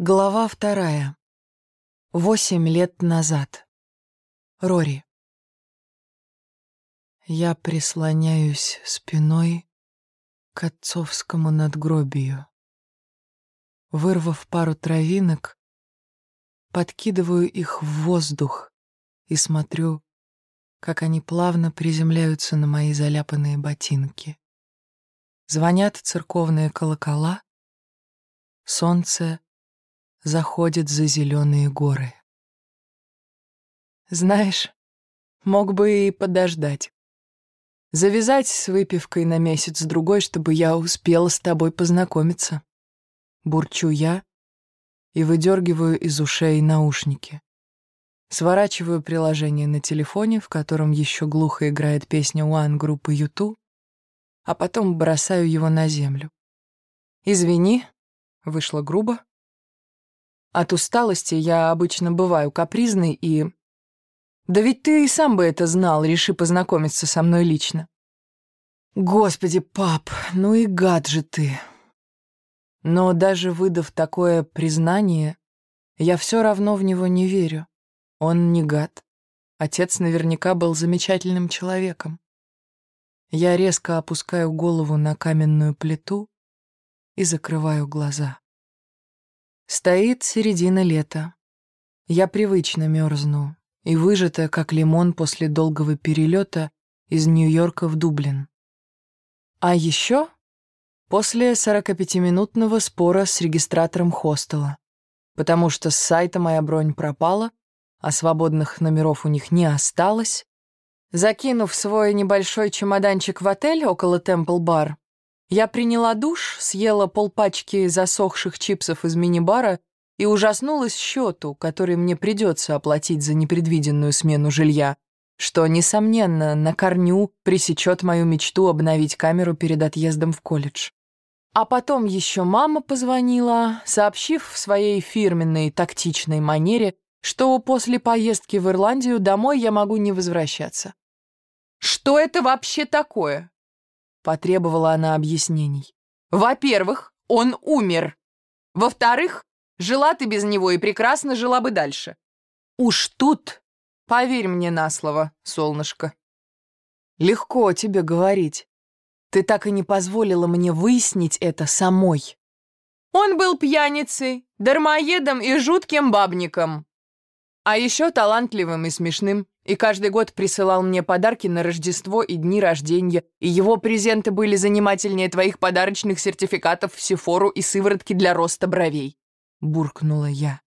Глава вторая. Восемь лет назад. Рори. Я прислоняюсь спиной к отцовскому надгробию. Вырвав пару травинок, подкидываю их в воздух и смотрю, как они плавно приземляются на мои заляпанные ботинки. Звонят церковные колокола, солнце заходит за зеленые горы. Знаешь, мог бы и подождать. Завязать с выпивкой на месяц-другой, чтобы я успела с тобой познакомиться. Бурчу я и выдергиваю из ушей наушники. Сворачиваю приложение на телефоне, в котором еще глухо играет песня One группы YouTube, а потом бросаю его на землю. Извини, вышло грубо, от усталости я обычно бываю капризной и... Да ведь ты и сам бы это знал, реши познакомиться со мной лично. Господи, пап, ну и гад же ты. Но даже выдав такое признание, я все равно в него не верю. Он не гад. Отец наверняка был замечательным человеком. Я резко опускаю голову на каменную плиту и закрываю глаза. Стоит середина лета. Я привычно мерзну и выжата, как лимон после долгого перелета из Нью-Йорка в Дублин. А еще после 45-минутного спора с регистратором хостела, потому что с сайта моя бронь пропала, а свободных номеров у них не осталось. Закинув свой небольшой чемоданчик в отель около Темпл-бар, я приняла душ, съела полпачки засохших чипсов из мини-бара и ужаснулась счету, который мне придется оплатить за непредвиденную смену жилья, что, несомненно, на корню пресечет мою мечту обновить камеру перед отъездом в колледж. А потом еще мама позвонила, сообщив в своей фирменной тактичной манере, что после поездки в Ирландию домой я могу не возвращаться. «Что это вообще такое?» Потребовала она объяснений. Во-первых, он умер. Во-вторых, жила ты без него и прекрасно жила бы дальше. Уж тут, поверь мне на слово, солнышко. Легко тебе говорить. Ты так и не позволила мне выяснить это самой. Он был пьяницей, дармоедом и жутким бабником. А еще талантливым и смешным и каждый год присылал мне подарки на Рождество и дни рождения, и его презенты были занимательнее твоих подарочных сертификатов в Сефору и сыворотки для роста бровей», — буркнула я.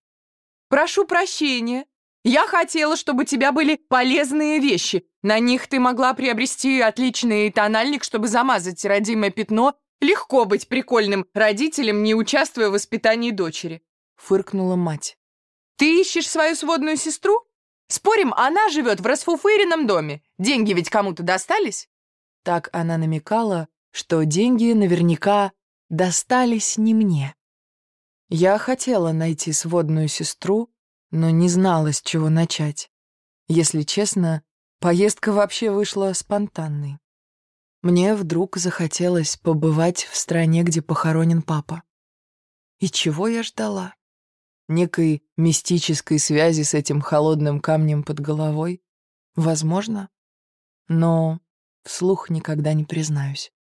«Прошу прощения. Я хотела, чтобы у тебя были полезные вещи. На них ты могла приобрести отличный тональник, чтобы замазать родимое пятно. Легко быть прикольным родителем, не участвуя в воспитании дочери», — фыркнула мать. «Ты ищешь свою сводную сестру?» Спорим, она живет в расфуфыренном доме. Деньги ведь кому-то достались?» Так она намекала, что деньги наверняка достались не мне. Я хотела найти сводную сестру, но не знала, с чего начать. Если честно, поездка вообще вышла спонтанной. Мне вдруг захотелось побывать в стране, где похоронен папа. И чего я ждала? Некой мистической связи с этим холодным камнем под головой? Возможно. Но вслух никогда не признаюсь.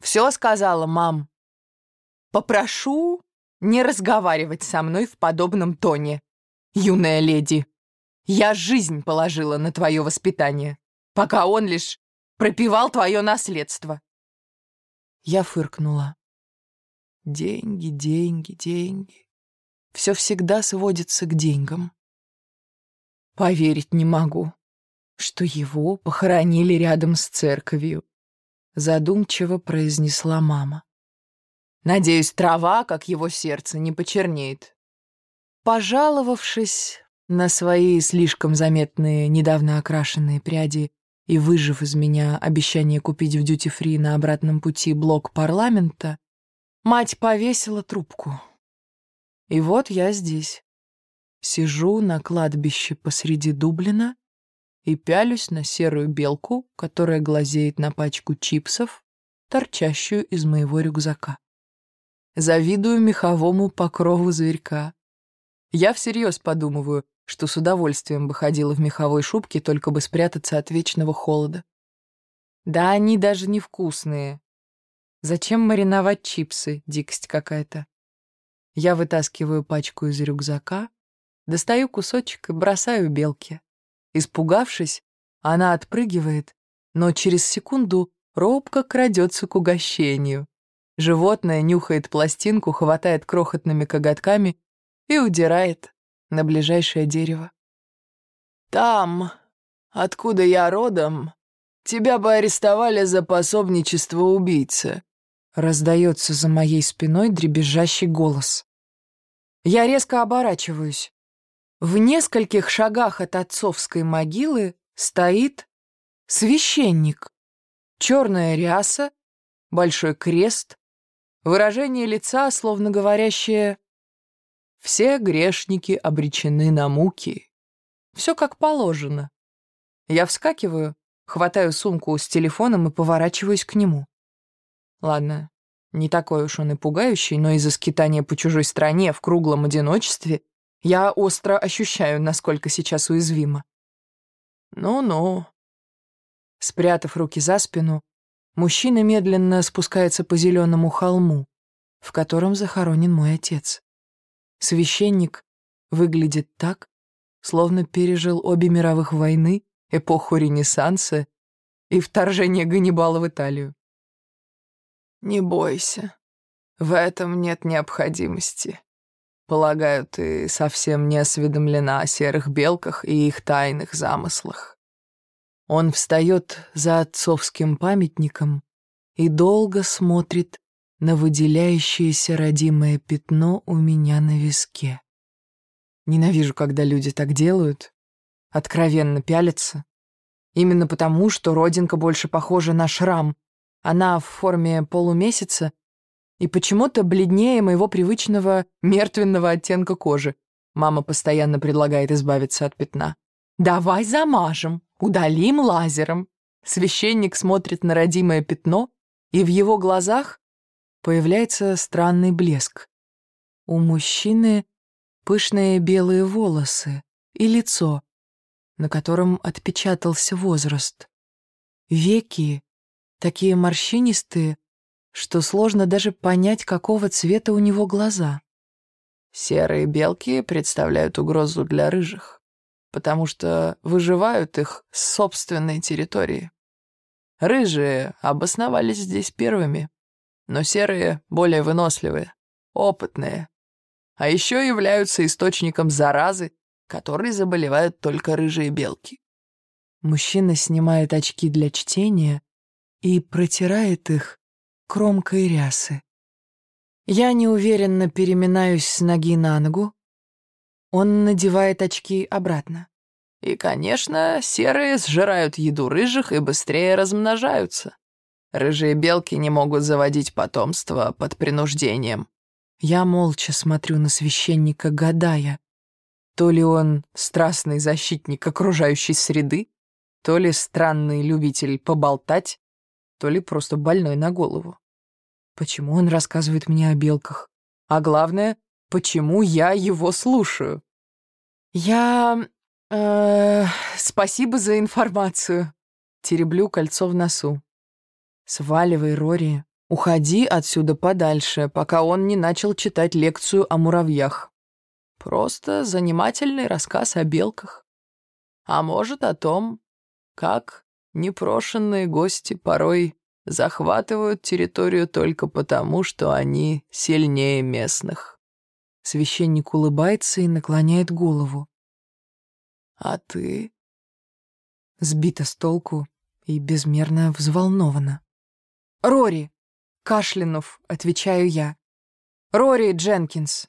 «Все сказала, мам. Попрошу не разговаривать со мной в подобном тоне, юная леди. Я жизнь положила на твое воспитание, пока он лишь пропивал твое наследство». Я фыркнула. «Деньги, деньги, деньги все всегда сводится к деньгам. Поверить не могу, что его похоронили рядом с церковью, задумчиво произнесла мама. Надеюсь, трава, как его сердце, не почернеет. Пожаловавшись на свои слишком заметные недавно окрашенные пряди и выжив из меня обещание купить в дьюти-фри на обратном пути блок парламента, мать повесила трубку. И вот я здесь. Сижу на кладбище посреди Дублина и пялюсь на серую белку, которая глазеет на пачку чипсов, торчащую из моего рюкзака. Завидую меховому покрову зверька. Я всерьез подумываю, что с удовольствием бы ходила в меховой шубке, только бы спрятаться от вечного холода. Да они даже невкусные. Зачем мариновать чипсы? Дикость какая-то. Я вытаскиваю пачку из рюкзака, достаю кусочек и бросаю белке. Испугавшись, она отпрыгивает, но через секунду робко крадется к угощению. Животное нюхает пластинку, хватает крохотными коготками и удирает на ближайшее дерево. «Там, откуда я родом, тебя бы арестовали за пособничество убийцы», раздается за моей спиной дребезжащий голос. Я резко оборачиваюсь. В нескольких шагах от отцовской могилы стоит священник. Черная ряса, большой крест, выражение лица, словно говорящее все грешники обречены на муки. Все как положено. Я вскакиваю, хватаю сумку с телефоном и поворачиваюсь к нему. Ладно, не такой уж он и пугающий, но из-за скитания по чужой стране в круглом одиночестве я остро ощущаю, насколько сейчас уязвима. Ну-ну. Спрятав руки за спину, мужчина медленно спускается по зеленому холму, в котором захоронен мой отец. Священник выглядит так, словно пережил обе мировых войны, эпоху Ренессанса и вторжение Ганнибала в Италию. «Не бойся, в этом нет необходимости. Полагаю, ты совсем не осведомлена о серых белках и их тайных замыслах». Он встает за отцовским памятником и долго смотрит на выделяющееся родимое пятно у меня на виске. Ненавижу, когда люди так делают, откровенно пялятся. Именно потому, что родинка больше похожа на шрам. Она в форме полумесяца и почему-то бледнее моего привычного мертвенного оттенка кожи. Мама постоянно предлагает избавиться от пятна. «Давай замажем, удалим лазером». Священник смотрит на родимое пятно, и в его глазах появляется странный блеск. У мужчины пышные белые волосы и лицо, на котором отпечатался возраст. Веки такие морщинистые, что сложно даже понять, какого цвета у него глаза. Серые белки представляют угрозу для рыжих, потому что выживают их с собственной территории. Рыжие обосновались здесь первыми но серые более выносливые, опытные. А еще являются источником заразы, которой заболевают только рыжие белки. Мужчина снимает очки для чтения и протирает их кромкой рясы. Я неуверенно переминаюсь с ноги на ногу. Он надевает очки обратно. И, конечно, серые сжирают еду рыжих и быстрее размножаются. Рыжие белки не могут заводить потомство под принуждением. Я молча смотрю на священника, гадая, то ли он страстный защитник окружающей среды, то ли странный любитель поболтать, то ли просто больной на голову. Почему он рассказывает мне о белках? А главное, почему я его слушаю? Я... Э, спасибо за информацию. Тереблю кольцо в носу. «Сваливай, Рори. Уходи отсюда подальше, пока он не начал читать лекцию о муравьях. Просто занимательный рассказ о белках. А может, о том, как непрошенные гости порой захватывают территорию только потому, что они сильнее местных». Священник улыбается и наклоняет голову. «А ты?» Сбита с толку и безмерно взволнована. «Рори!» — кашлянув, отвечаю я. «Рори Дженкинс».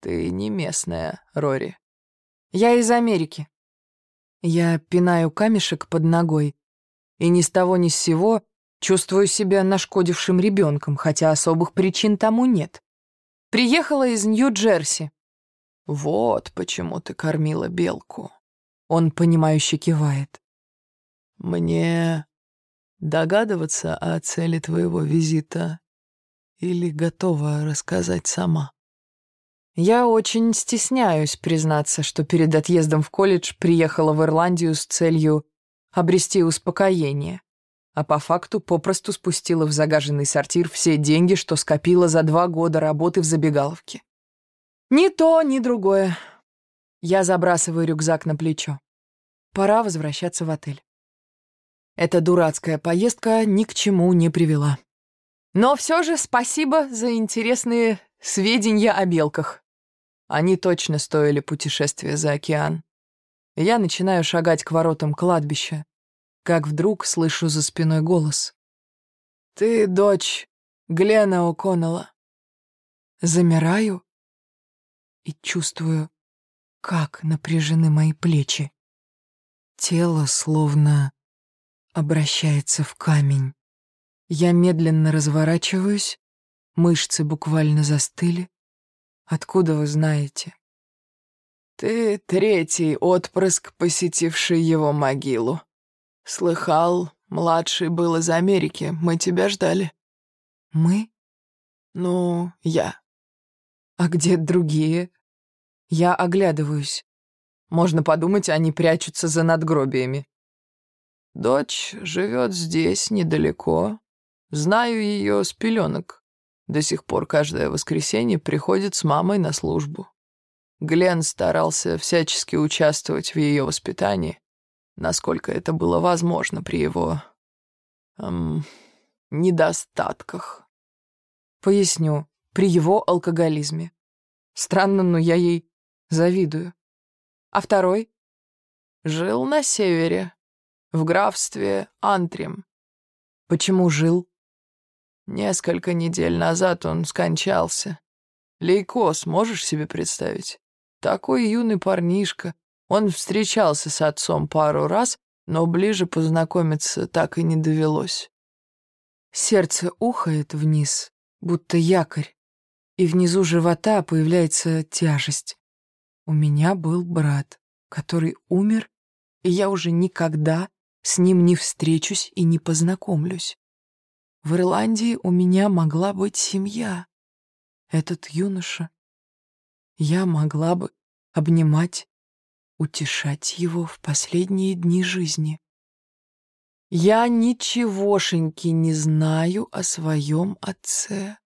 «Ты не местная, Рори». «Я из Америки». Я пинаю камешек под ногой, и ни с того ни с сего чувствую себя нашкодившим ребенком, хотя особых причин тому нет. Приехала из Нью-Джерси. «Вот почему ты кормила белку». Он, понимающе кивает. «Мне догадываться о цели твоего визита или готова рассказать сама? Я очень стесняюсь признаться, что перед отъездом в колледж приехала в Ирландию с целью обрести успокоение, а по факту попросту спустила в загаженный сортир все деньги, что скопила за два года работы в забегаловке. Ни то, ни другое. Я забрасываю рюкзак на плечо. Пора возвращаться в отель. Эта дурацкая поездка ни к чему не привела. Но все же спасибо за интересные сведения о белках. Они точно стоили путешествия за океан. Я начинаю шагать к воротам кладбища, как вдруг слышу за спиной голос. «Ты дочь Глена О'Коннелла». Замираю и чувствую, как напряжены мои плечи. Тело словно обращается в камень. Я медленно разворачиваюсь, мышцы буквально застыли, Откуда вы знаете? Ты третий отпрыск, посетивший его могилу. Слыхал, младший был из Америки, мы тебя ждали. Мы? Ну, я. А где другие? Я оглядываюсь. Можно подумать, они прячутся за надгробиями. Дочь живет здесь, недалеко. Знаю ее с пеленок. До сих пор каждое воскресенье приходит с мамой на службу. Глен старался всячески участвовать в ее воспитании, насколько это было возможно при его... Эм, недостатках. Поясню, при его алкоголизме. Странно, но я ей завидую. А второй? Жил на севере, в графстве Антрим. Почему жил? Несколько недель назад он скончался. Лейкоз, можешь себе представить? Такой юный парнишка. Он встречался с отцом пару раз, но ближе познакомиться так и не довелось. Сердце ухает вниз, будто якорь, и внизу живота появляется тяжесть. У меня был брат, который умер, и я уже никогда с ним не встречусь и не познакомлюсь. В Ирландии у меня могла быть семья. Этот юноша. Я могла бы обнимать, утешать его в последние дни жизни. Я ничегошеньки не знаю о своем отце.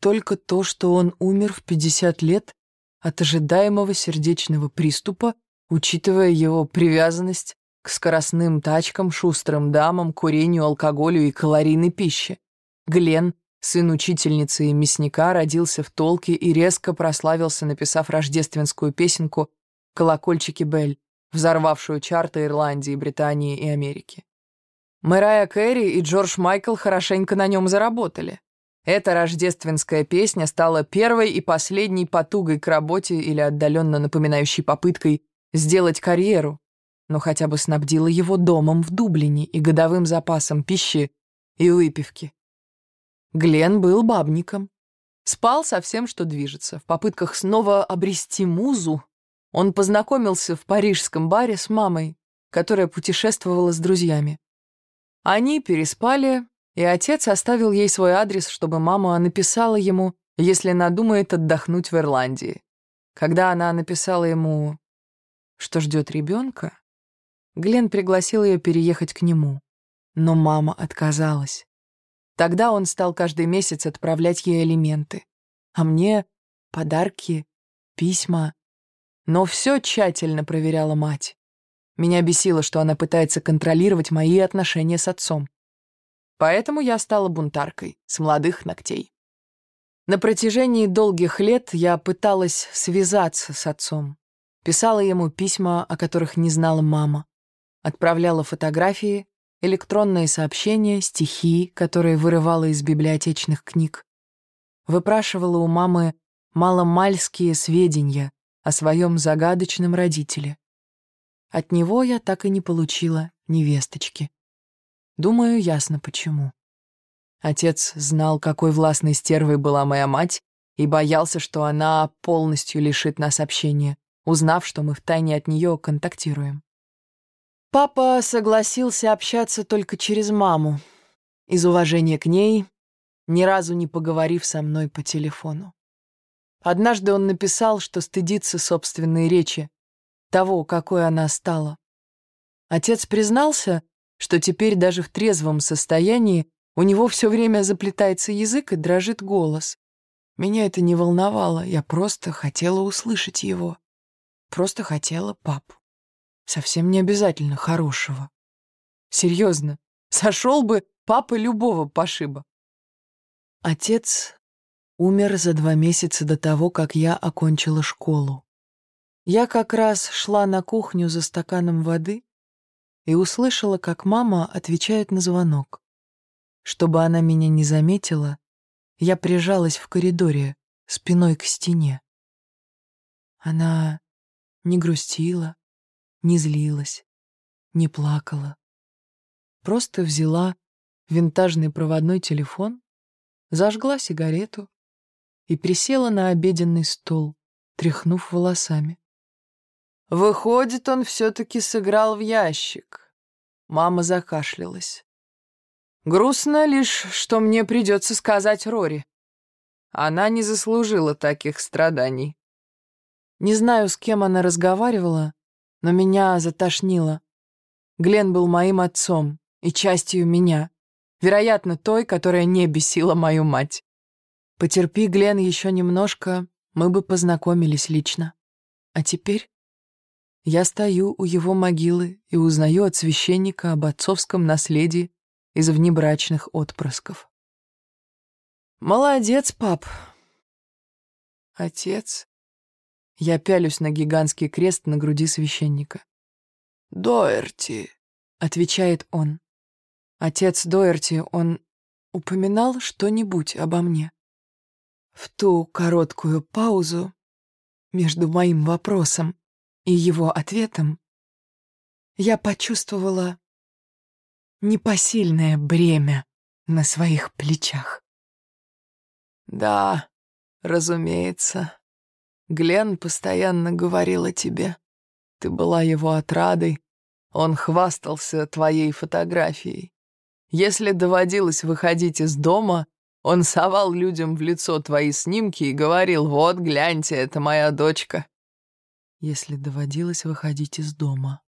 Только то, что он умер в 50 лет от ожидаемого сердечного приступа, учитывая его привязанность к скоростным тачкам, шустрым дамам, курению, алкоголю и калорийной пище. Глен, сын учительницы и мясника, родился в Толке и резко прославился, написав рождественскую песенку «Колокольчики Бель», взорвавшую чарты Ирландии, Британии и Америки. Мэрайя Кэрри и Джордж Майкл хорошенько на нем заработали. Эта рождественская песня стала первой и последней потугой к работе или отдаленно напоминающей попыткой сделать карьеру, но хотя бы снабдила его домом в Дублине и годовым запасом пищи и выпивки. Глен был бабником. Спал со всем, что движется. В попытках снова обрести музу он познакомился в парижском баре с мамой, которая путешествовала с друзьями. Они переспали, и отец оставил ей свой адрес, чтобы мама написала ему, если надумает отдохнуть в Ирландии. Когда она написала ему, что ждет ребенка, Глен пригласил ее переехать к нему, но мама отказалась. Тогда он стал каждый месяц отправлять ей элементы, а мне — подарки, письма. Но все тщательно проверяла мать. Меня бесило, что она пытается контролировать мои отношения с отцом. Поэтому я стала бунтаркой с молодых ногтей. На протяжении долгих лет я пыталась связаться с отцом. Писала ему письма, о которых не знала мама. Отправляла фотографии, электронные сообщения, стихи, которые вырывала из библиотечных книг. Выпрашивала у мамы маломальские сведения о своем загадочном родителе. От него я так и не получила невесточки. Думаю, ясно почему. Отец знал, какой властной стервой была моя мать, и боялся, что она полностью лишит нас общения, узнав, что мы втайне от нее контактируем. Папа согласился общаться только через маму. Из уважения к ней ни разу не поговорив со мной по телефону. Однажды он написал, что стыдится собственной речи, того, какой она стала. Отец признался, что теперь даже в трезвом состоянии у него все время заплетается язык и дрожит голос. Меня это не волновало, я просто хотела услышать его. Просто хотела папу. Совсем не обязательно хорошего. Серьезно, сошел бы папа любого пошиба. Отец умер за два месяца до того, как я окончила школу. Я как раз шла на кухню за стаканом воды и услышала, как мама отвечает на звонок. Чтобы она меня не заметила, я прижалась в коридоре, спиной к стене. Она не грустила, не злилась, не плакала. Просто взяла винтажный проводной телефон, зажгла сигарету и присела на обеденный стол, тряхнув волосами. Выходит, он все-таки сыграл в ящик. Мама закашлялась. Грустно лишь, что мне придется сказать Рори. Она не заслужила таких страданий. Не знаю, с кем она разговаривала, но меня затошнило. Глен был моим отцом и частью меня. Вероятно, той, которая не бесила мою мать. Потерпи, Глен, еще немножко, мы бы познакомились лично. А теперь я стою у его могилы и узнаю от священника об отцовском наследии из внебрачных отпрысков. «Молодец, пап!» «Отец?» Я пялюсь на гигантский крест на груди священника. «Доерти», — отвечает он. Отец Доерти, он упоминал что-нибудь обо мне? В ту короткую паузу между моим вопросом и его ответом я почувствовала непосильное бремя на своих плечах. «Да, разумеется. Глен постоянно говорил о тебе. Ты была его отрадой. Он хвастался твоей фотографией. Если доводилось выходить из дома, он совал людям в лицо твои снимки и говорил, «Вот, гляньте, это моя дочка». Если доводилось выходить из дома.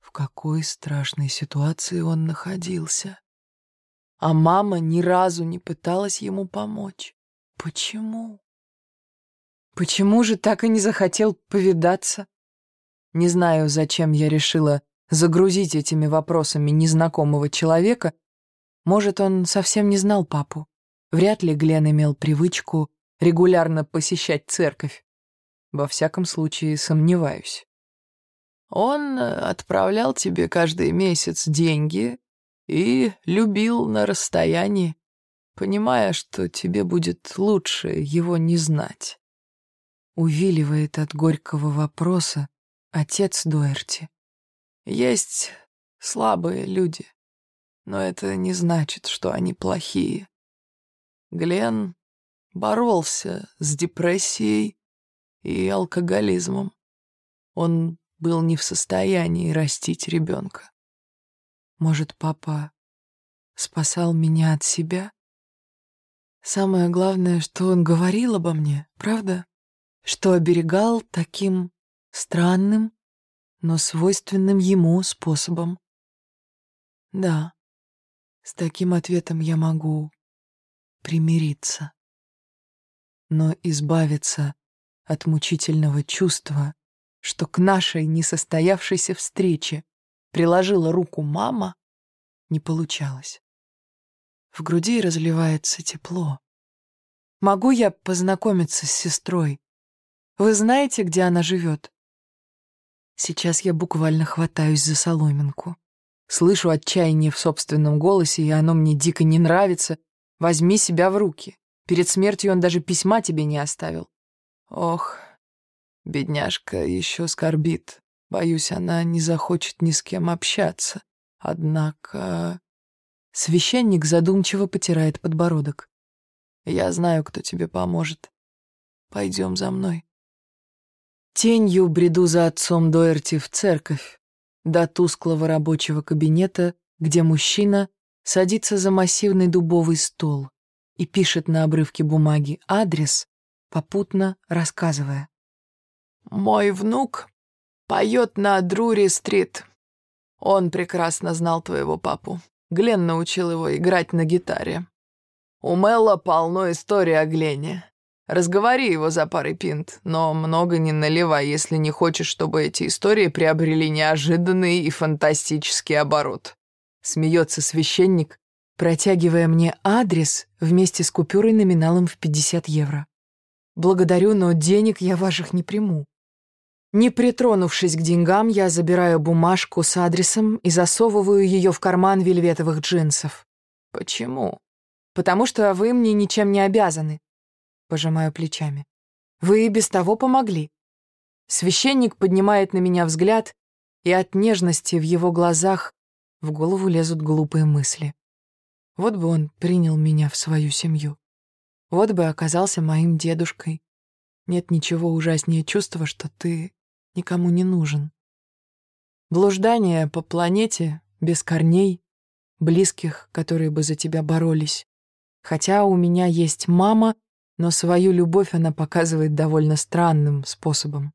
В какой страшной ситуации он находился. А мама ни разу не пыталась ему помочь. Почему? Почему же так и не захотел повидаться? Не знаю, зачем я решила загрузить этими вопросами незнакомого человека. Может, он совсем не знал папу. Вряд ли Глен имел привычку регулярно посещать церковь. Во всяком случае, сомневаюсь. Он э, отправлял тебе каждый месяц деньги и любил на расстоянии, понимая, что тебе будет лучше его не знать. Увиливает от горького вопроса отец Дуэрти. Есть слабые люди, но это не значит, что они плохие. Глен боролся с депрессией и алкоголизмом. Он был не в состоянии растить ребенка. Может, папа спасал меня от себя? Самое главное, что он говорил обо мне, правда? Что оберегал таким странным, но свойственным ему способом. Да, с таким ответом я могу примириться. Но избавиться от мучительного чувства, что к нашей несостоявшейся встрече приложила руку мама, не получалось. В груди разливается тепло. Могу я познакомиться с сестрой? Вы знаете, где она живет? Сейчас я буквально хватаюсь за соломинку. Слышу отчаяние в собственном голосе, и оно мне дико не нравится. Возьми себя в руки. Перед смертью он даже письма тебе не оставил. Ох, бедняжка еще скорбит. Боюсь, она не захочет ни с кем общаться. Однако... Священник задумчиво потирает подбородок. Я знаю, кто тебе поможет. Пойдем за мной. Тенью бреду за отцом Доерти в церковь, до тусклого рабочего кабинета, где мужчина садится за массивный дубовый стол, и пишет на обрывке бумаги адрес, попутно рассказывая. «Мой внук поет на Друри-стрит. Он прекрасно знал твоего папу. Глен научил его играть на гитаре. У Мелла полно историй о Глене. Разговори его за парой пинт, но много не наливай, если не хочешь, чтобы эти истории приобрели неожиданный и фантастический оборот. Смеется священник, протягивая мне адрес вместе с купюрой номиналом в 50 евро. Благодарю, но денег я ваших не приму. Не притронувшись к деньгам, я забираю бумажку с адресом и засовываю ее в карман вельветовых джинсов. Почему? Потому что вы мне ничем не обязаны. Пожимаю плечами. Вы и без того помогли. Священник поднимает на меня взгляд, и от нежности в его глазах в голову лезут глупые мысли. Вот бы он принял меня в свою семью. Вот бы оказался моим дедушкой. Нет ничего ужаснее чувства, что ты никому не нужен. Блуждание по планете без корней, близких, которые бы за тебя боролись. Хотя у меня есть мама, но свою любовь она показывает довольно странным способом.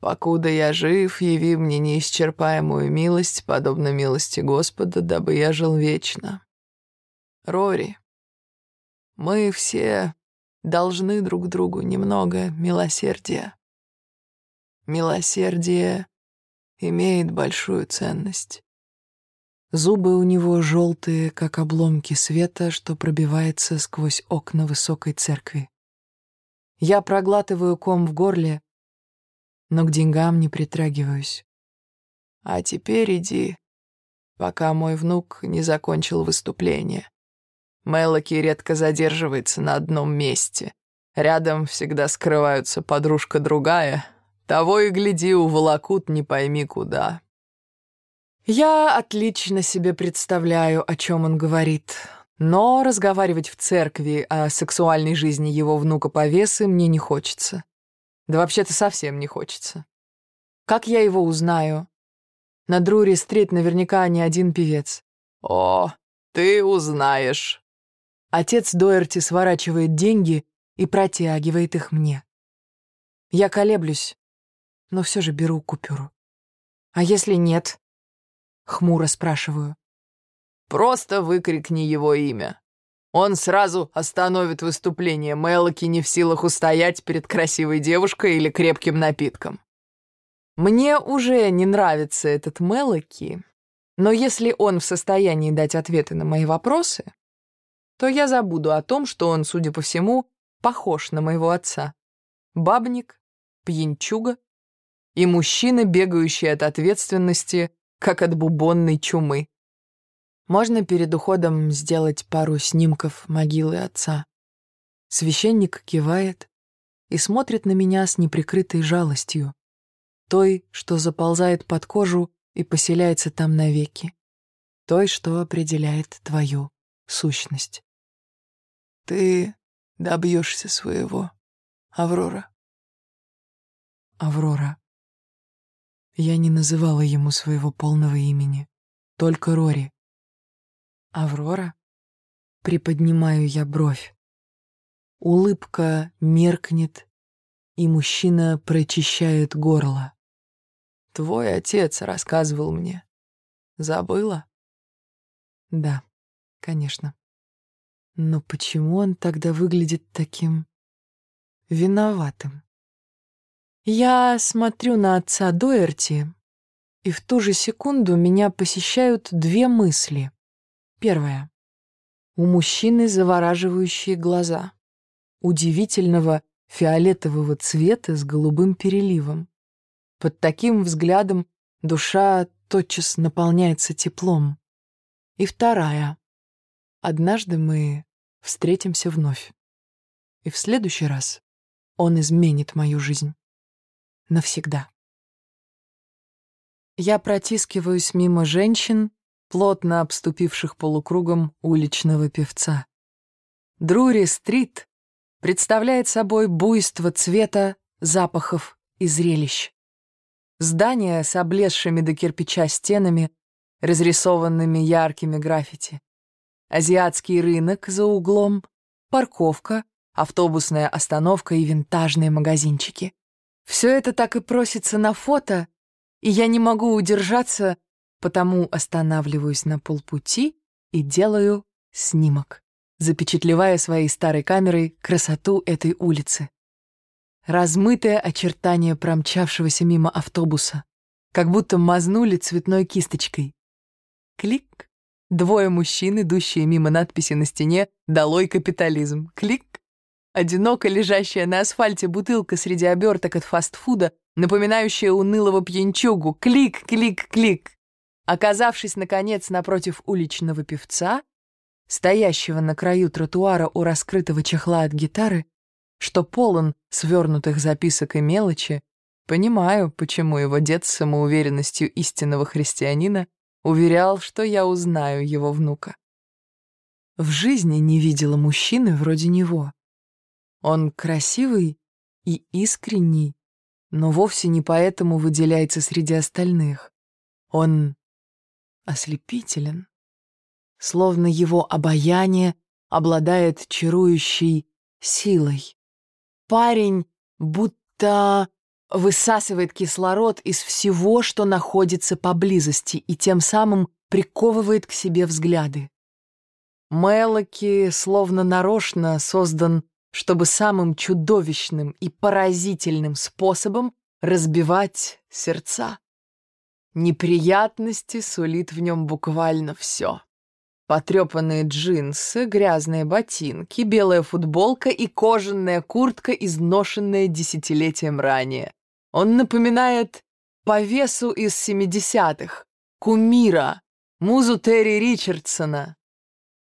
«Покуда я жив, яви мне неисчерпаемую милость, подобно милости Господа, дабы я жил вечно». Рори, мы все должны друг другу немного милосердия. Милосердие имеет большую ценность. Зубы у него желтые, как обломки света, что пробивается сквозь окна высокой церкви. Я проглатываю ком в горле, но к деньгам не притрагиваюсь. А теперь иди, пока мой внук не закончил выступление. Мелоки редко задерживается на одном месте. Рядом всегда скрываются подружка другая. Того и гляди, уволокут не пойми куда. Я отлично себе представляю, о чем он говорит. Но разговаривать в церкви о сексуальной жизни его внука повесы мне не хочется. Да вообще-то совсем не хочется. Как я его узнаю? На Друри-стрит наверняка не один певец. О, ты узнаешь. Отец Доерти сворачивает деньги и протягивает их мне. Я колеблюсь, но все же беру купюру. А если нет? Хмуро спрашиваю. Просто выкрикни его имя. Он сразу остановит выступление. Мелоки не в силах устоять перед красивой девушкой или крепким напитком. Мне уже не нравится этот Мелоки, но если он в состоянии дать ответы на мои вопросы, то я забуду о том, что он, судя по всему, похож на моего отца. Бабник, пьянчуга и мужчина, бегающий от ответственности как от бубонной чумы. Можно перед уходом сделать пару снимков могилы отца. Священник кивает и смотрит на меня с неприкрытой жалостью, той, что заползает под кожу и поселяется там навеки, той, что определяет твою сущность. Ты добьешься своего, Аврора. Аврора. Я не называла ему своего полного имени, только Рори. Аврора? Приподнимаю я бровь. Улыбка меркнет, и мужчина прочищает горло. Твой отец рассказывал мне. Забыла? Да, конечно. Но почему он тогда выглядит таким виноватым? Я смотрю на отца Доерти, и в ту же секунду меня посещают две мысли. Первая. У мужчины завораживающие глаза. Удивительного фиолетового цвета с голубым переливом. Под таким взглядом душа тотчас наполняется теплом. И вторая. Однажды мы встретимся вновь. И в следующий раз он изменит мою жизнь навсегда. Я протискиваюсь мимо женщин, плотно обступивших полукругом уличного певца. Друри-стрит представляет собой буйство цвета, запахов и зрелищ. Здания с облезшими до кирпича стенами, разрисованными яркими граффити. Азиатский рынок за углом, парковка, автобусная остановка и винтажные магазинчики. Все это так и просится на фото, и я не могу удержаться, потому останавливаюсь на полпути и делаю снимок, запечатлевая своей старой камерой красоту этой улицы. Размытое очертание промчавшегося мимо автобуса, как будто мазнули цветной кисточкой. Клик. Двое мужчин, идущие мимо надписи на стене «Долой капитализм». Клик. Одиноко лежащая на асфальте бутылка среди оберток от фастфуда, напоминающая унылого пьянчугу. Клик, клик, клик. Оказавшись, наконец, напротив уличного певца, стоящего на краю тротуара у раскрытого чехла от гитары, что полон свернутых записок и мелочи, понимаю, почему его дед с самоуверенностью истинного христианина уверял, что я узнаю его внука. В жизни не видела мужчины вроде него. Он красивый и искренний, но вовсе не поэтому выделяется среди остальных. Он ослепителен, словно его обаяние обладает чарующей силой. Парень будто высасывает кислород из всего, что находится поблизости, и тем самым приковывает к себе взгляды. Мелоки словно нарочно создан, чтобы самым чудовищным и поразительным способом разбивать сердца. Неприятности сулит в нем буквально все. Потрепанные джинсы, грязные ботинки, белая футболка и кожаная куртка, изношенная десятилетием ранее. Он напоминает по весу из семидесятых, кумира, музу Терри Ричардсона.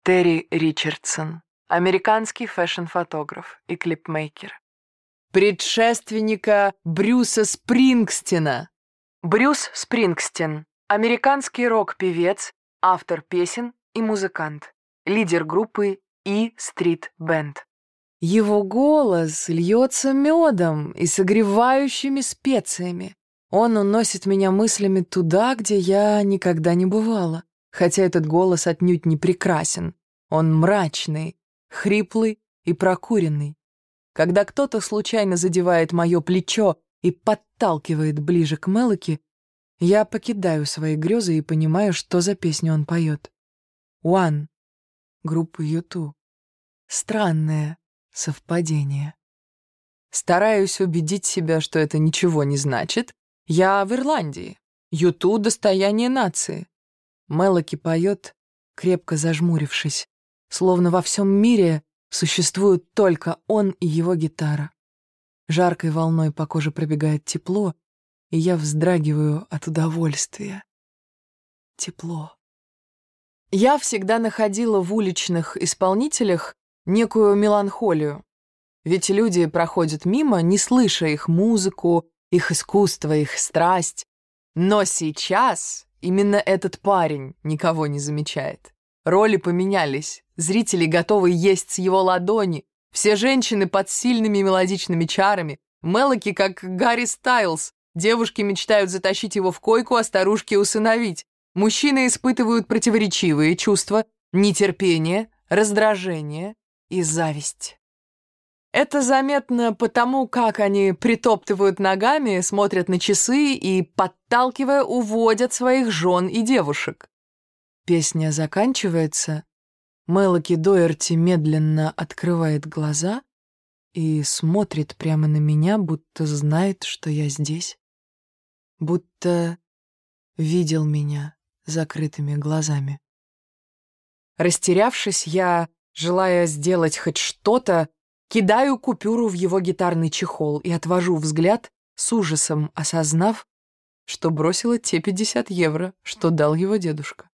Терри Ричардсон, американский фэшн-фотограф и клипмейкер. Предшественника Брюса Спрингстина. Брюс Спрингстин, американский рок-певец, автор песен и музыкант, лидер группы E Street Band. Его голос льется медом и согревающими специями. Он уносит меня мыслями туда, где я никогда не бывала. Хотя этот голос отнюдь не прекрасен. Он мрачный, хриплый и прокуренный. Когда кто-то случайно задевает мое плечо и подталкивает ближе к Мелоки, я покидаю свои грезы и понимаю, что за песню он поет. One, группы Юту. Странное, Совпадение. Стараюсь убедить себя, что это ничего не значит. Я в Ирландии. Юту — достояние нации. Мелоки поет, крепко зажмурившись, словно во всем мире существуют только он и его гитара. Жаркой волной по коже пробегает тепло, и я вздрагиваю от удовольствия. Тепло. Я всегда находила в уличных исполнителях некую меланхолию. Ведь люди проходят мимо, не слыша их музыку, их искусство, их страсть. Но сейчас именно этот парень никого не замечает. Роли поменялись, зрители готовы есть с его ладони, все женщины под сильными мелодичными чарами, Мелоки как Гарри Стайлз, девушки мечтают затащить его в койку, а старушки усыновить. Мужчины испытывают противоречивые чувства, нетерпение, раздражение, и зависть. Это заметно потому, как они притоптывают ногами, смотрят на часы и, подталкивая, уводят своих жен и девушек. Песня заканчивается. Мелоки Доерти медленно открывает глаза и смотрит прямо на меня, будто знает, что я здесь. Будто видел меня закрытыми глазами. Растерявшись, я Желая сделать хоть что-то, кидаю купюру в его гитарный чехол и отвожу взгляд, с ужасом осознав, что бросила те 50 евро, что дал его дедушка.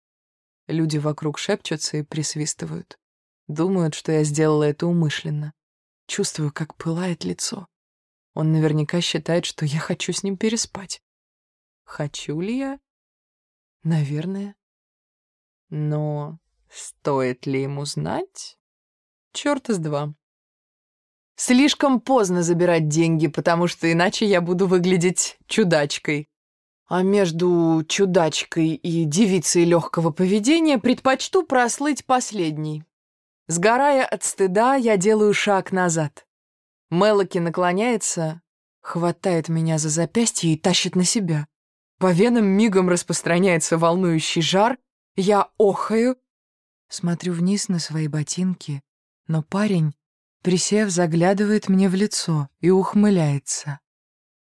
Люди вокруг шепчутся и присвистывают. Думают, что я сделала это умышленно. Чувствую, как пылает лицо. Он наверняка считает, что я хочу с ним переспать. Хочу ли я? Наверное. Но Стоит ли ему знать? Черт из два. Слишком поздно забирать деньги, потому что иначе я буду выглядеть чудачкой. А между чудачкой и девицей легкого поведения предпочту прослыть последней. Сгорая от стыда, я делаю шаг назад. Мелоки наклоняется, хватает меня за запястье и тащит на себя. По венам мигом распространяется волнующий жар, я охаю, смотрю вниз на свои ботинки, но парень, присев, заглядывает мне в лицо и ухмыляется.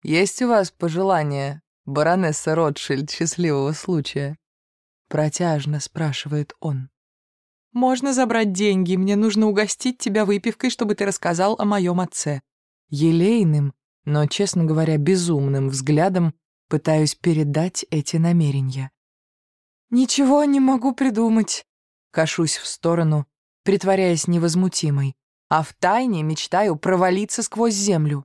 «Есть у вас пожелание, баронесса Ротшильд счастливого случая?» Протяжно спрашивает он. «Можно забрать деньги, мне нужно угостить тебя выпивкой, чтобы ты рассказал о моем отце». Елейным, но, честно говоря, безумным взглядом пытаюсь передать эти намерения. «Ничего не могу придумать», — кашусь в сторону, притворяясь невозмутимой, а втайне мечтаю провалиться сквозь землю.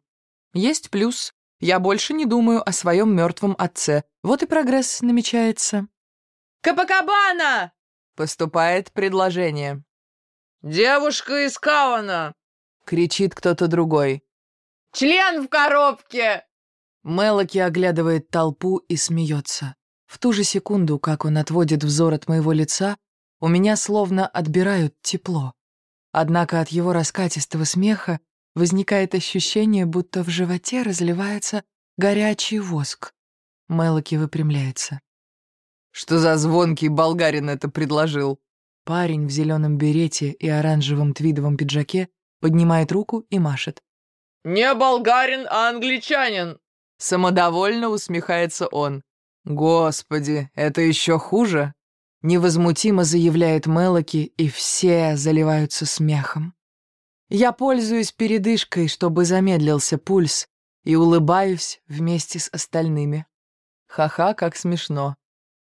Есть плюс. Я больше не думаю о своем мертвом отце. Вот и прогресс намечается. «Капакабана!» Поступает предложение. «Девушка из Кауана!» — кричит кто-то другой. «Член в коробке!» Мелоки оглядывает толпу и смеется. В ту же секунду, как он отводит взор от моего лица, у меня словно отбирают тепло. Однако от его раскатистого смеха возникает ощущение, будто в животе разливается горячий воск. Мелоки выпрямляется. Что за звонкий болгарин это предложил? Парень в зеленом берете и оранжевом твидовом пиджаке поднимает руку и машет. «Не болгарин, а англичанин!» Самодовольно усмехается он. «Господи, это еще хуже!» Невозмутимо заявляет Мелоки, и все заливаются смехом. Я пользуюсь передышкой, чтобы замедлился пульс, и улыбаюсь вместе с остальными. Ха-ха, как смешно.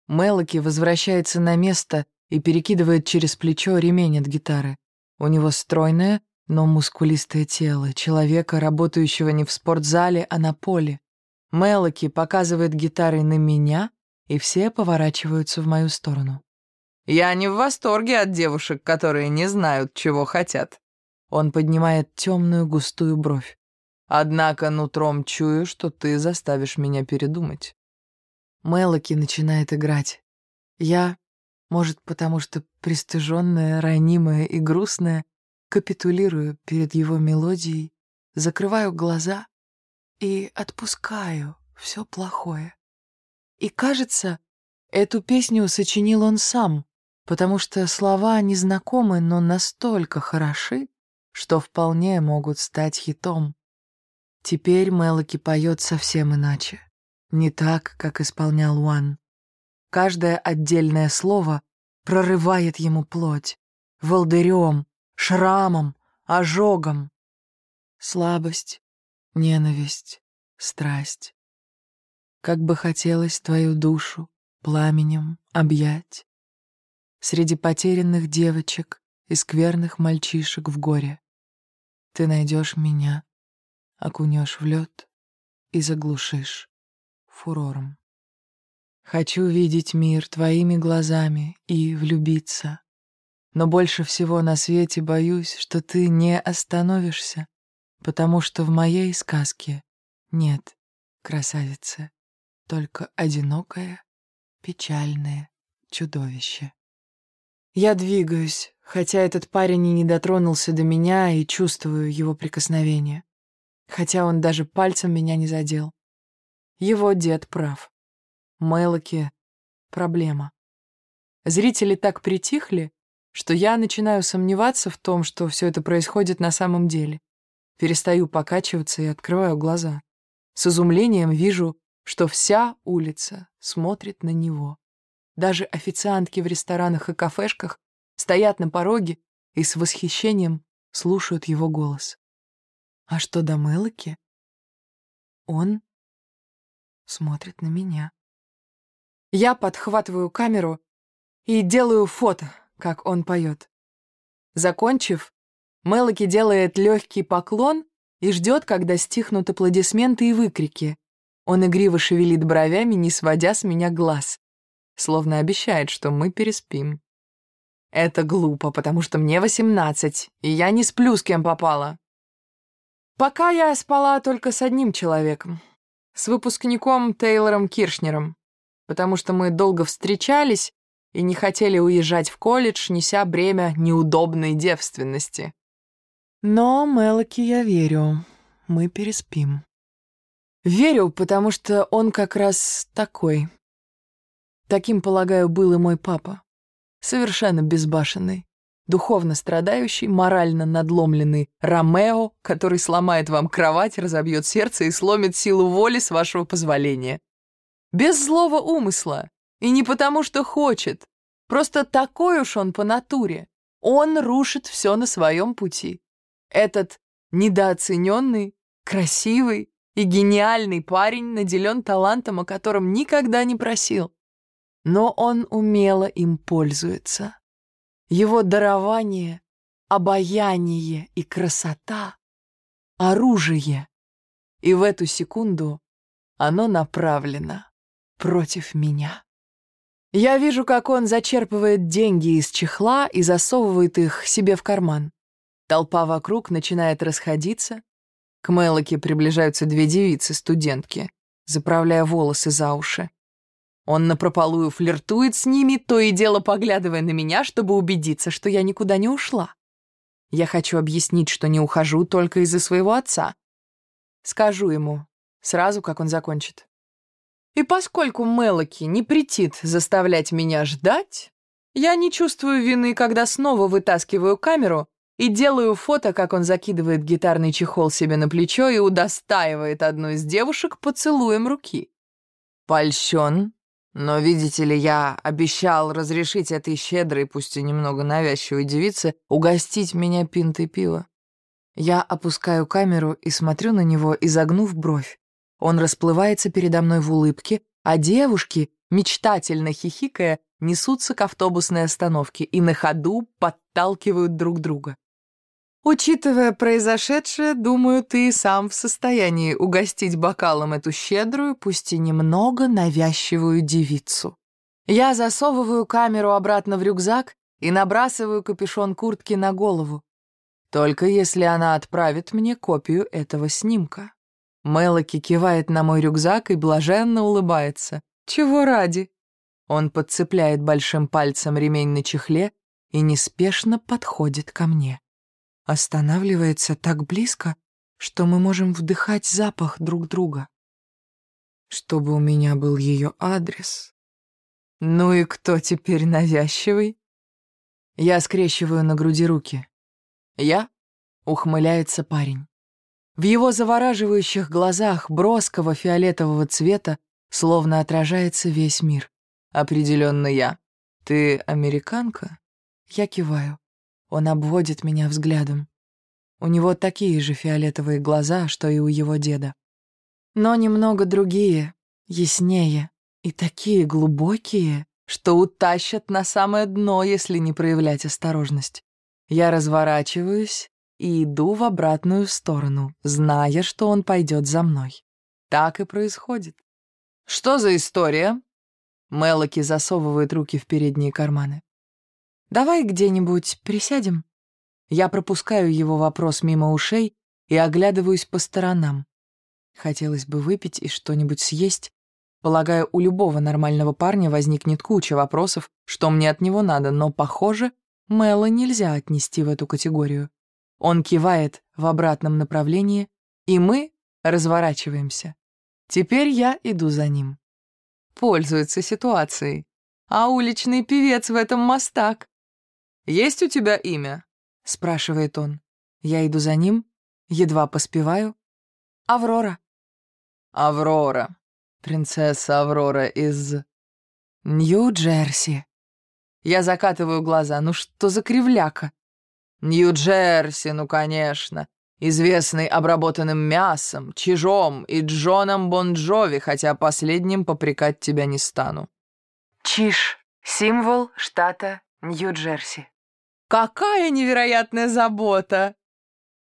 Мелоки возвращается на место и перекидывает через плечо ремень от гитары. У него стройное, но мускулистое тело, человека, работающего не в спортзале, а на поле. Мелоки показывает гитарой на меня, и все поворачиваются в мою сторону. «Я не в восторге от девушек, которые не знают, чего хотят». Он поднимает темную густую бровь. «Однако нутром чую, что ты заставишь меня передумать». Мелоки начинает играть. Я, может, потому что пристыженная, ранимая и грустная, капитулирую перед его мелодией, закрываю глаза и отпускаю все плохое. И кажется, эту песню сочинил он сам, потому что слова незнакомы, но настолько хороши, что вполне могут стать хитом. Теперь Мелоки поет совсем иначе. Не так, как исполнял Уан. Каждое отдельное слово прорывает ему плоть. Волдырем, шрамом, ожогом. Слабость, ненависть, страсть. Как бы хотелось твою душу пламенем объять. Среди потерянных девочек и скверных мальчишек в горе. Ты найдешь меня, окунешь в лед и заглушишь фурором. Хочу видеть мир твоими глазами и влюбиться. Но больше всего на свете боюсь, что ты не остановишься, потому что в моей сказке нет красавицы, только одинокое, печальное чудовище. Я двигаюсь, хотя этот парень и не дотронулся до меня, и чувствую его прикосновение. Хотя он даже пальцем меня не задел. Его дед прав. Мелоки — проблема. Зрители так притихли, что я начинаю сомневаться в том, что все это происходит на самом деле. Перестаю покачиваться и открываю глаза. С изумлением вижу, что вся улица смотрит на него. Даже официантки в ресторанах и кафешках стоят на пороге и с восхищением слушают его голос. А что до Мелоки? Он смотрит на меня. Я подхватываю камеру и делаю фото, как он поет. Закончив, Мелоки делает легкий поклон и ждет, когда стихнут аплодисменты и выкрики. Он игриво шевелит бровями, не сводя с меня глаз, словно обещает, что мы переспим. Это глупо, потому что мне восемнадцать, и я не сплю с кем попало. Пока я спала только с одним человеком, с выпускником Тейлором Киршнером, потому что мы долго встречались, и не хотели уезжать в колледж, неся бремя неудобной девственности. Но Мелоки я верю, мы переспим. Верю, потому что он как раз такой. Таким, полагаю, был и мой папа. Совершенно безбашенный, духовно страдающий, морально надломленный Ромео, который сломает вам кровать, разобьет сердце и сломит силу воли с вашего позволения. Без злого умысла. И не потому, что хочет. Просто такой уж он по натуре. Он рушит все на своем пути. Этот недооцененный, красивый и гениальный парень наделен талантом, о котором никогда не просил но он умело им пользуется. Его дарование, обаяние и красота — оружие, и в эту секунду оно направлено против меня. Я вижу, как он зачерпывает деньги из чехла и засовывает их себе в карман. Толпа вокруг начинает расходиться. К Мелоке приближаются две девицы-студентки, заправляя волосы за уши. Он напропалую флиртует с ними, то и дело поглядывая на меня, чтобы убедиться, что я никуда не ушла. Я хочу объяснить, что не ухожу только из-за своего отца. Скажу ему, сразу, как он закончит. И поскольку Мелоки не претит заставлять меня ждать, я не чувствую вины, когда снова вытаскиваю камеру и делаю фото, как он закидывает гитарный чехол себе на плечо и удостаивает одну из девушек поцелуем руки. Польщен но, видите ли, я обещал разрешить этой щедрой, пусть и немного навязчивой девице, угостить меня пинтой пива. Я опускаю камеру и смотрю на него, изогнув бровь. Он расплывается передо мной в улыбке, а девушки, мечтательно хихикая, несутся к автобусной остановке и на ходу подталкивают друг друга. Учитывая произошедшее, думаю, ты сам в состоянии угостить бокалом эту щедрую, пусть и немного навязчивую девицу. Я засовываю камеру обратно в рюкзак и набрасываю капюшон куртки на голову. Только если она отправит мне копию этого снимка. Мелоки кивает на мой рюкзак и блаженно улыбается. Чего ради? Он подцепляет большим пальцем ремень на чехле и неспешно подходит ко мне останавливается так близко, что мы можем вдыхать запах друг друга. Чтобы у меня был ее адрес. Ну и кто теперь навязчивый? Я скрещиваю на груди руки. Я? Ухмыляется парень. В его завораживающих глазах броского фиолетового цвета словно отражается весь мир. Определенно я. Ты американка? Я киваю. Он обводит меня взглядом. У него такие же фиолетовые глаза, что и у его деда. Но немного другие, яснее и такие глубокие, что утащат на самое дно, если не проявлять осторожность. Я разворачиваюсь и иду в обратную сторону, зная, что он пойдет за мной. Так и происходит. «Что за история?» Мелоки засовывает руки в передние карманы. «Давай где-нибудь присядем?» Я пропускаю его вопрос мимо ушей и оглядываюсь по сторонам. Хотелось бы выпить и что-нибудь съесть. Полагаю, у любого нормального парня возникнет куча вопросов, что мне от него надо, но, похоже, Мэла нельзя отнести в эту категорию. Он кивает в обратном направлении, и мы разворачиваемся. Теперь я иду за ним. Пользуется ситуацией. А уличный певец в этом мастак. «Есть у тебя имя?» — спрашивает он. Я иду за ним, едва поспеваю. «Аврора». «Аврора. Принцесса Аврора из...» «Нью-Джерси». Я закатываю глаза. Ну что за кривляка? «Нью-Джерси, ну конечно. Известный обработанным мясом, чижом и Джоном Бонджови, хотя последним попрекать тебя не стану». Чиж — символ штата Нью-Джерси. Какая невероятная забота!»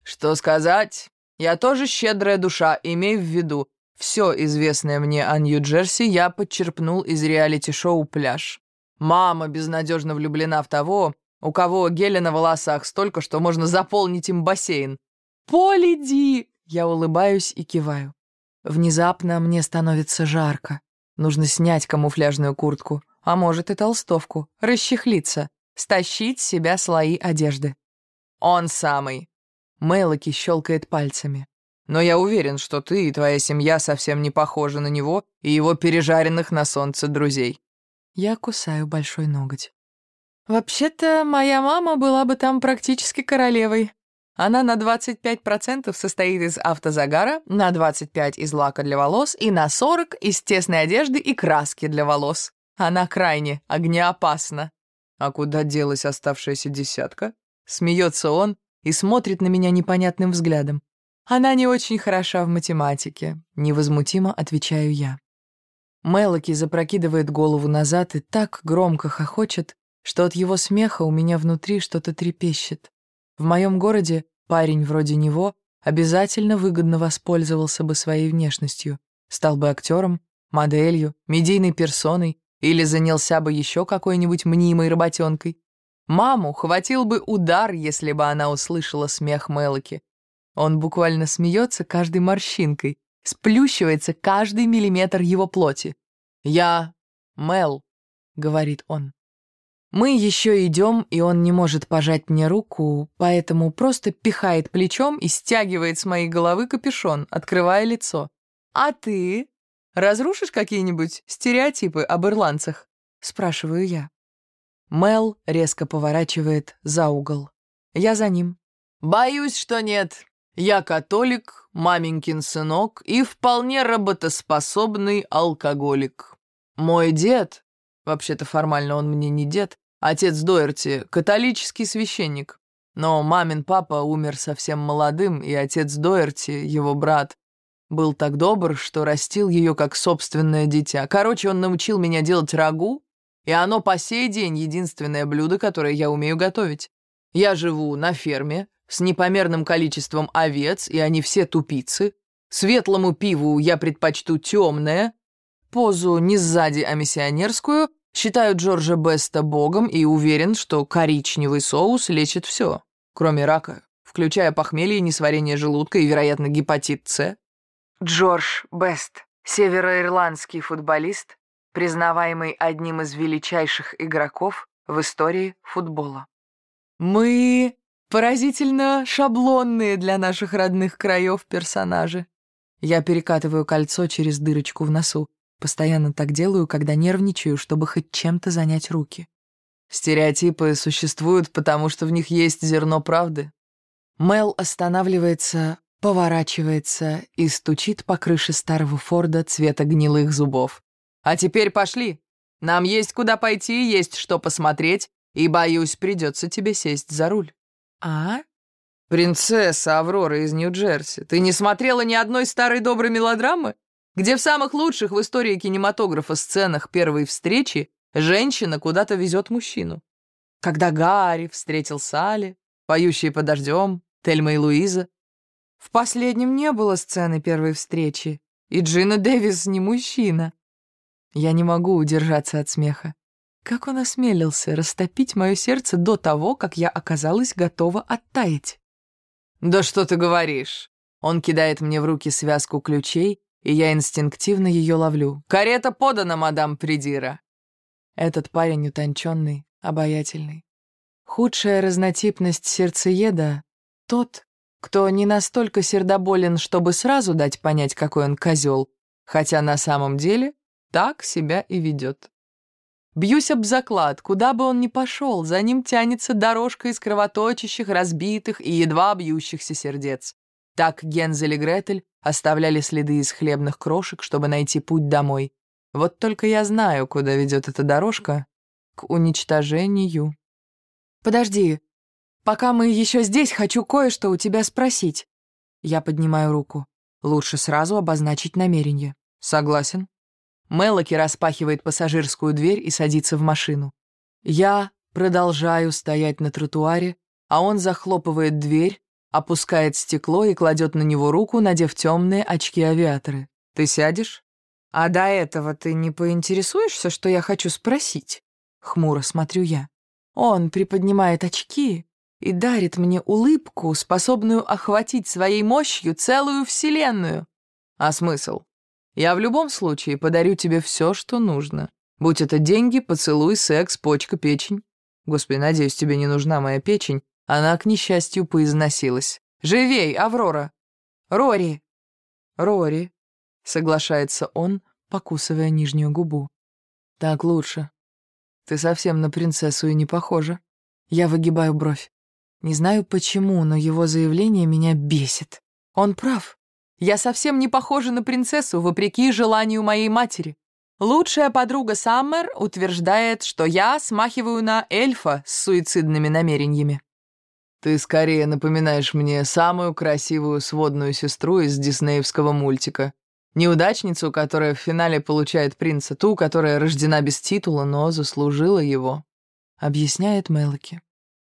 «Что сказать? Я тоже щедрая душа, имей в виду. Все известное мне о Нью-Джерси я подчерпнул из реалити-шоу «Пляж». Мама безнадежно влюблена в того, у кого геля на волосах столько, что можно заполнить им бассейн. «Полиди!» Я улыбаюсь и киваю. Внезапно мне становится жарко. Нужно снять камуфляжную куртку. а может и толстовку, расчехлиться, стащить с себя слои одежды. «Он самый!» Мелоки щелкает пальцами. «Но я уверен, что ты и твоя семья совсем не похожи на него и его пережаренных на солнце друзей». Я кусаю большой ноготь. «Вообще-то, моя мама была бы там практически королевой. Она на 25% состоит из автозагара, на 25% из лака для волос и на 40% из тесной одежды и краски для волос. Она крайне огнеопасна». «А куда делась оставшаяся десятка?» Смеется он и смотрит на меня непонятным взглядом. Она не очень хороша в математике, невозмутимо отвечаю я. Мелоки запрокидывает голову назад и так громко хохочет, что от его смеха у меня внутри что-то трепещет. В моем городе парень вроде него обязательно выгодно воспользовался бы своей внешностью, стал бы актером, моделью, медийной персоной или занялся бы еще какой-нибудь мнимой работенкой. Маму хватил бы удар, если бы она услышала смех Мелоки. Он буквально смеется каждой морщинкой, сплющивается каждый миллиметр его плоти. «Я Мел», — говорит он. Мы еще идем, и он не может пожать мне руку, поэтому просто пихает плечом и стягивает с моей головы капюшон, открывая лицо. «А ты? Разрушишь какие-нибудь стереотипы об ирландцах?» — спрашиваю я. Мел резко поворачивает за угол. Я за ним. «Боюсь, что нет. Я католик, маменькин сынок и вполне работоспособный алкоголик. Мой дед, вообще-то формально он мне не дед, отец Доерти, католический священник. Но мамин папа умер совсем молодым, и отец Доерти, его брат, был так добр, что растил ее как собственное дитя. Короче, он научил меня делать рагу, и оно по сей день единственное блюдо, которое я умею готовить. Я живу на ферме с непомерным количеством овец, и они все тупицы. Светлому пиву я предпочту темное. Позу не сзади, а миссионерскую. Считаю Джорджа Беста богом и уверен, что коричневый соус лечит все, кроме рака, включая похмелье, несварение желудка и, вероятно, гепатит С. Джордж Бест, североирландский футболист, признаваемый одним из величайших игроков в истории футбола. Мы поразительно шаблонные для наших родных краев персонажи. Я перекатываю кольцо через дырочку в носу. Постоянно так делаю, когда нервничаю, чтобы хоть чем-то занять руки. Стереотипы существуют, потому что в них есть зерно правды. Мел останавливается, поворачивается и стучит по крыше старого Форда цвета гнилых зубов. А теперь пошли. Нам есть куда пойти, есть что посмотреть, и, боюсь, придется тебе сесть за руль». «А?» «Принцесса Аврора из Нью-Джерси, ты не смотрела ни одной старой доброй мелодрамы, где в самых лучших в истории кинематографа сценах первой встречи женщина куда-то везет мужчину? Когда Гарри встретил Салли, поющие под дождем, Тельма и Луиза. В последнем не было сцены первой встречи, и Джина Дэвис не мужчина. Я не могу удержаться от смеха. Как он осмелился растопить мое сердце до того, как я оказалась готова оттаять? «Да что ты говоришь?» Он кидает мне в руки связку ключей, и я инстинктивно ее ловлю. «Карета подана, мадам Придира!» Этот парень утонченный, обаятельный. Худшая разнотипность сердцееда — тот, кто не настолько сердоболен, чтобы сразу дать понять, какой он козел, хотя на самом деле так себя и ведет. Бьюсь об заклад, куда бы он ни пошел, за ним тянется дорожка из кровоточащих, разбитых и едва бьющихся сердец. Так Гензель и Гретель оставляли следы из хлебных крошек, чтобы найти путь домой. Вот только я знаю, куда ведет эта дорожка — к уничтожению. «Подожди, пока мы еще здесь, хочу кое-что у тебя спросить». Я поднимаю руку. Лучше сразу обозначить намерение. Согласен. Мелоки распахивает пассажирскую дверь и садится в машину. Я продолжаю стоять на тротуаре, а он захлопывает дверь, опускает стекло и кладет на него руку, надев темные очки-авиаторы. «Ты сядешь?» «А до этого ты не поинтересуешься, что я хочу спросить?» Хмуро смотрю я. Он приподнимает очки и дарит мне улыбку, способную охватить своей мощью целую вселенную. А смысл? Я в любом случае подарю тебе все, что нужно. Будь это деньги, поцелуй, секс, почка, печень. Господи, надеюсь, тебе не нужна моя печень. Она, к несчастью, поизносилась. Живей, Аврора! Рори! Рори, соглашается он, покусывая нижнюю губу. Так лучше. Ты совсем на принцессу и не похожа. Я выгибаю бровь. Не знаю почему, но его заявление меня бесит. Он прав. Я совсем не похожа на принцессу, вопреки желанию моей матери. Лучшая подруга Саммер утверждает, что я смахиваю на эльфа с суицидными намерениями. Ты скорее напоминаешь мне самую красивую сводную сестру из диснеевского мультика. Неудачницу, которая в финале получает принца, ту, которая рождена без титула, но заслужила его. Объясняет Мелоки.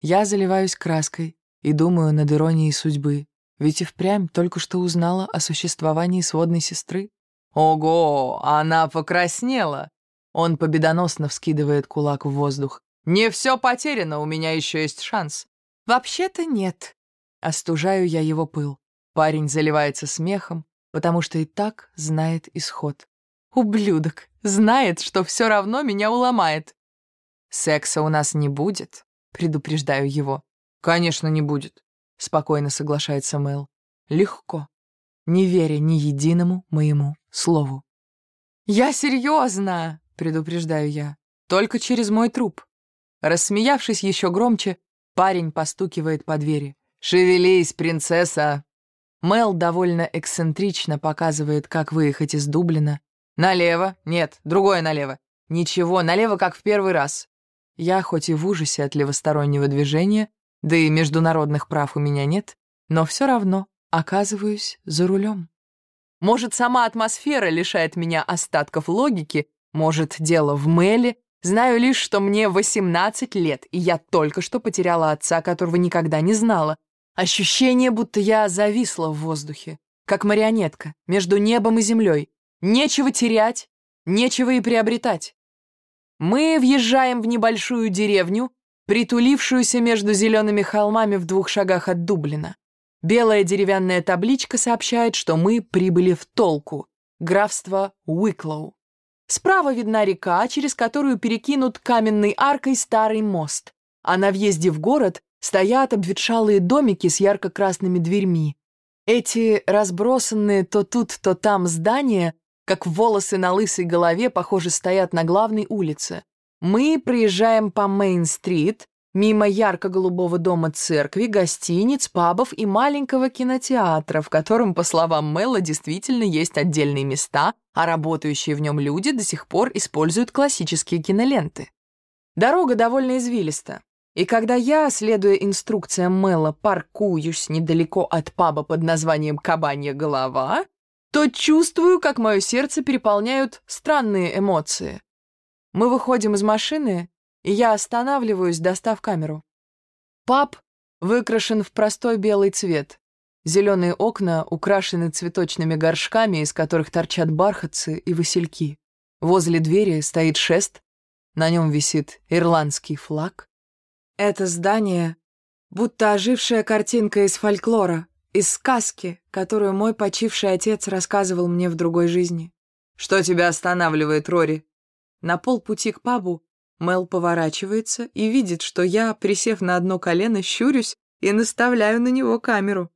Я заливаюсь краской и думаю над иронией судьбы, ведь и впрямь только что узнала о существовании сводной сестры. Ого, она покраснела! Он победоносно вскидывает кулак в воздух. «Не все потеряно, у меня еще есть шанс». «Вообще-то нет». Остужаю я его пыл. Парень заливается смехом, потому что и так знает исход. Ублюдок, знает, что все равно меня уломает. «Секса у нас не будет», — предупреждаю его. «Конечно, не будет», — спокойно соглашается Мэл. «Легко, не веря ни единому моему слову». «Я серьезно!» — предупреждаю я. «Только через мой труп». Рассмеявшись еще громче, парень постукивает по двери. «Шевелись, принцесса!» Мел довольно эксцентрично показывает, как выехать из Дублина. «Налево? Нет, другое налево. Ничего, налево, как в первый раз». Я хоть и в ужасе от левостороннего движения, да и международных прав у меня нет, но все равно оказываюсь за рулем. Может, сама атмосфера лишает меня остатков логики, может, дело в Меле. Знаю лишь, что мне 18 лет, и я только что потеряла отца, которого никогда не знала. Ощущение, будто я зависла в воздухе, как марионетка, между небом и землей. Нечего терять, нечего и приобретать. Мы въезжаем в небольшую деревню, притулившуюся между зелеными холмами в двух шагах от Дублина. Белая деревянная табличка сообщает, что мы прибыли в Толку, графство Уиклоу. Справа видна река, через которую перекинут каменной аркой старый мост, а на въезде в город стоят обветшалые домики с ярко-красными дверьми. Эти разбросанные то тут, то там здания, как волосы на лысой голове, похоже, стоят на главной улице. Мы приезжаем по Мейн-стрит, Мимо ярко-голубого дома церкви, гостиниц, пабов и маленького кинотеатра, в котором, по словам Мэла, действительно есть отдельные места, а работающие в нем люди до сих пор используют классические киноленты. Дорога довольно извилиста, и когда я, следуя инструкциям Мэла, паркуюсь недалеко от паба под названием «Кабанья голова», то чувствую, как мое сердце переполняют странные эмоции. Мы выходим из машины, и я останавливаюсь, достав камеру. Паб выкрашен в простой белый цвет. Зеленые окна украшены цветочными горшками, из которых торчат бархатцы и васильки. Возле двери стоит шест, на нем висит ирландский флаг. Это здание будто ожившая картинка из фольклора, из сказки, которую мой почивший отец рассказывал мне в другой жизни. «Что тебя останавливает, Рори?» На полпути к пабу Мел поворачивается и видит, что я, присев на одно колено, щурюсь и наставляю на него камеру.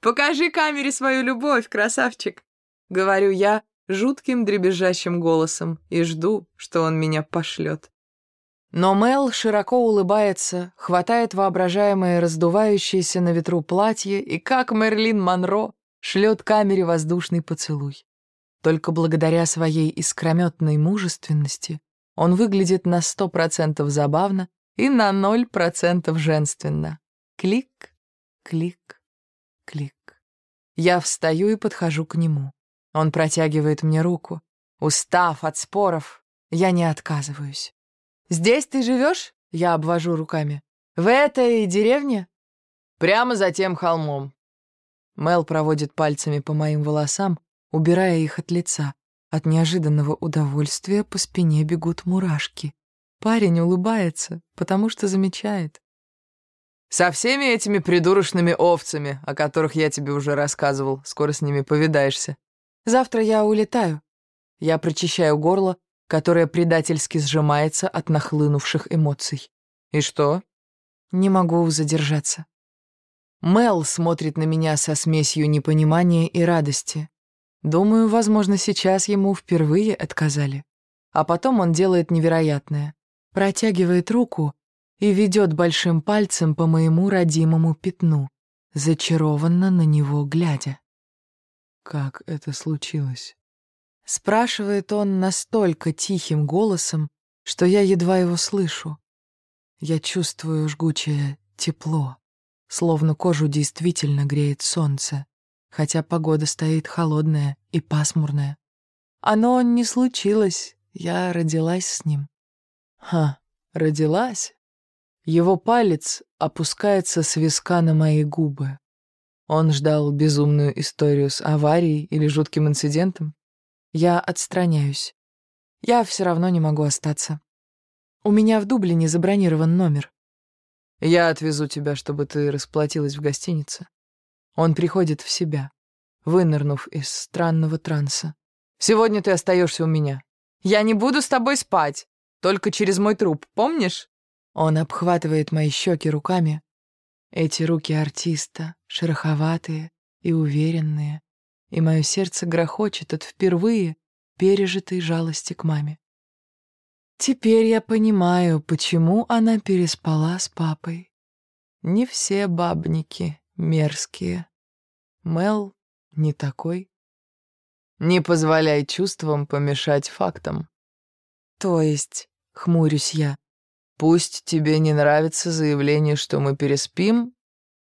«Покажи камере свою любовь, красавчик!» — говорю я жутким дребезжащим голосом и жду, что он меня пошлет. Но Мел широко улыбается, хватает воображаемое раздувающееся на ветру платье и, как Мерлин Монро, шлет камере воздушный поцелуй. Только благодаря своей искрометной мужественности он выглядит на сто процентов забавно и на ноль процентов женственно. Клик, клик, клик. Я встаю и подхожу к нему. Он протягивает мне руку. Устав от споров, я не отказываюсь. «Здесь ты живешь?» — я обвожу руками. «В этой деревне?» «Прямо за тем холмом». Мел проводит пальцами по моим волосам, убирая их от лица. От неожиданного удовольствия по спине бегут мурашки. Парень улыбается, потому что замечает. «Со всеми этими придурочными овцами, о которых я тебе уже рассказывал, скоро с ними повидаешься. Завтра я улетаю». Я прочищаю горло, которое предательски сжимается от нахлынувших эмоций. И что? Не могу задержаться. Мел смотрит на меня со смесью непонимания и радости. Думаю, возможно, сейчас ему впервые отказали. А потом он делает невероятное. Протягивает руку и ведет большим пальцем по моему родимому пятну, зачарованно на него глядя. «Как это случилось?» Спрашивает он настолько тихим голосом, что я едва его слышу. Я чувствую жгучее тепло, словно кожу действительно греет солнце, хотя погода стоит холодная и пасмурная. Оно не случилось, я родилась с ним. Ха, родилась? Его палец опускается с виска на мои губы. Он ждал безумную историю с аварией или жутким инцидентом. Я отстраняюсь. Я все равно не могу остаться. У меня в Дублине забронирован номер. Я отвезу тебя, чтобы ты расплатилась в гостинице. Он приходит в себя, вынырнув из странного транса. Сегодня ты остаешься у меня. Я не буду с тобой спать, только через мой труп, помнишь? Он обхватывает мои щеки руками. Эти руки артиста, шероховатые и уверенные, и мое сердце грохочет от впервые пережитой жалости к маме. Теперь я понимаю, почему она переспала с папой. Не все бабники мерзкие. Мел не такой. Не позволяй чувствам помешать фактам. То есть, хмурюсь я, пусть тебе не нравится заявление, что мы переспим,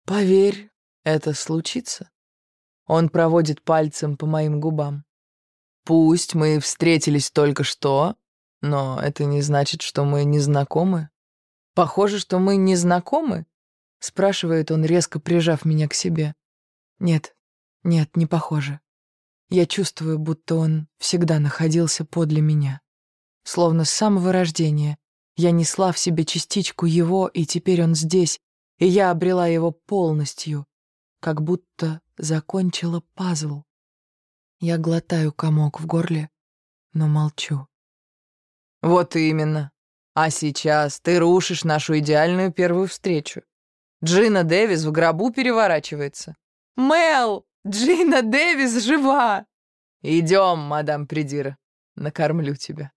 поверь, это случится. Он проводит пальцем по моим губам. Пусть мы встретились только что, но это не значит, что мы не знакомы. Похоже, что мы не знакомы, спрашивает он, резко прижав меня к себе. Нет, нет, не похоже. Я чувствую, будто он всегда находился подле меня. Словно с самого рождения я несла в себе частичку его, и теперь он здесь, и я обрела его полностью, как будто закончила пазл. Я глотаю комок в горле, но молчу. Вот именно. А сейчас ты рушишь нашу идеальную первую встречу. Джина Дэвис в гробу переворачивается. Мел! Джина Дэвис жива! Идем, мадам Придира. Накормлю тебя.